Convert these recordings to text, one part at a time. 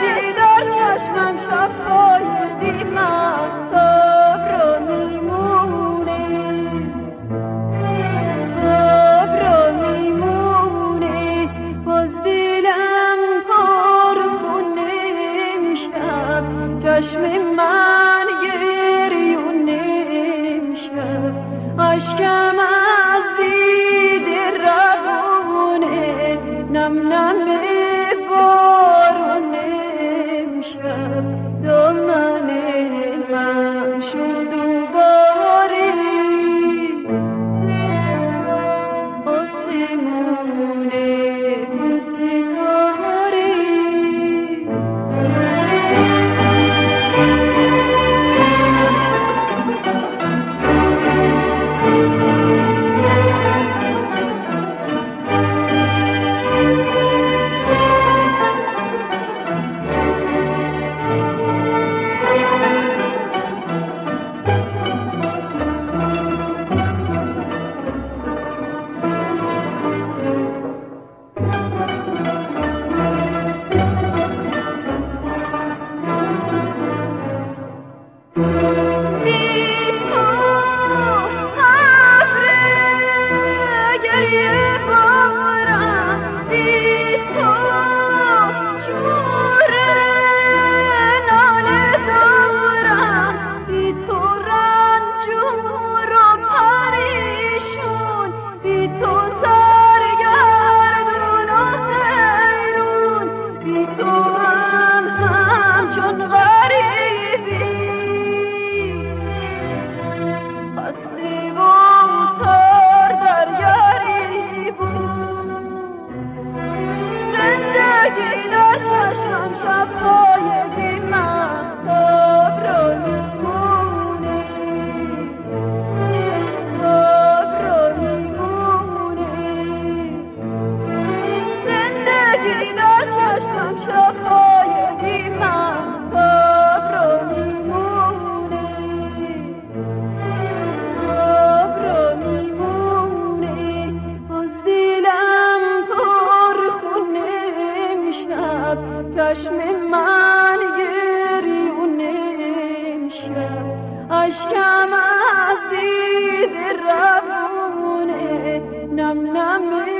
دیده در چشمم شب بی مغتاب را میمونه. خواب را میمونه. باز دلم پار خونه شب چشم من گریونه شب عشقم از نگیر از چشمم شبهای من مهتاب رو اشکم از دید روونه. نم نم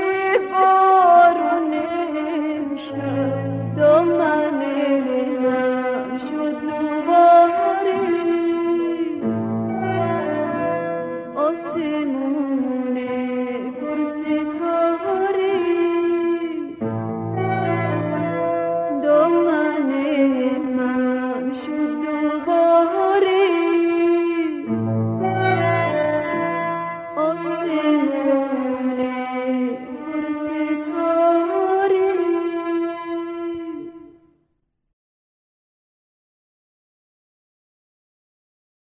Amen.